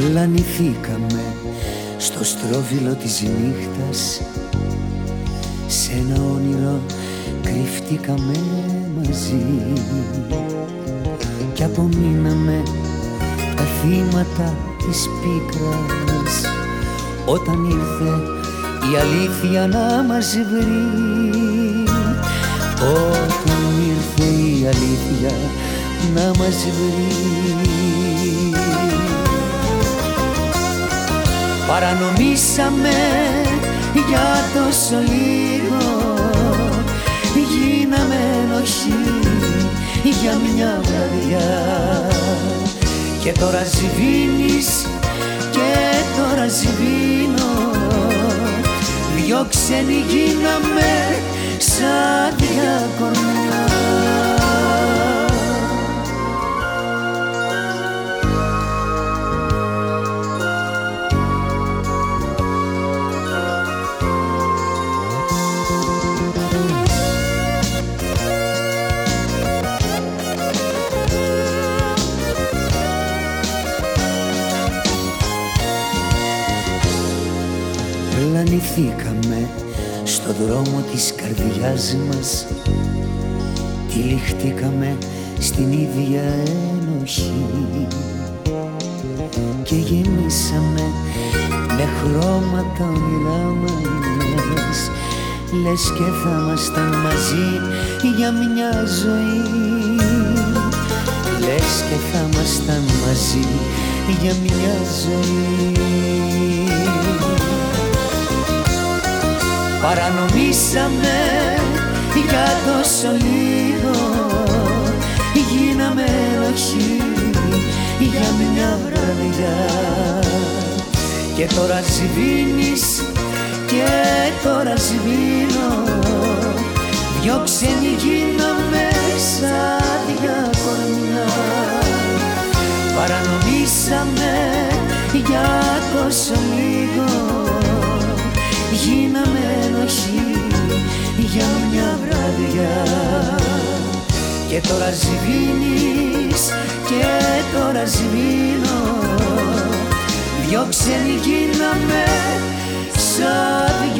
Πλανηθήκαμε στο στρόβιλο της νύχτας. Σε ένα όνειρο κρυφτήκαμε μαζί. Κι απομείναμε τα θύματα της πίκρας. Όταν ήρθε η αλήθεια να μας βρει. Όταν ήρθε η αλήθεια να μας βρει Παρανομήσαμε για τόσο λίγο. Γίναμε ενοχή για μια βραδιά. Και τώρα σβήνεις και τώρα σβήνω. Δυο ξένοι γίναμε σαν διακορνιά Πλανηθήκαμε στο δρόμο της καρδιάς μας Τυλιχτήκαμε στην ίδια ένοχη. Και γεμίσαμε με χρώματα όνειρά μας. Λες και θα ήμασταν μαζί για μια ζωή. Λες και θα ήμασταν μαζί για μια ζωή Παρανομήσαμε για τόσο λίγο. Γίναμε ενοχή για μια βραδιά. Και τώρα σβήνεις και τώρα σβήνω. Δυο ξένοι γίναμε σαν δυο κορμιά. Παρανομήσαμε για τόσο λίγο Και τώρα σβήνεις και τώρα σβήνω. Δυο ξένοι γίναμε σαν δυο κορμιά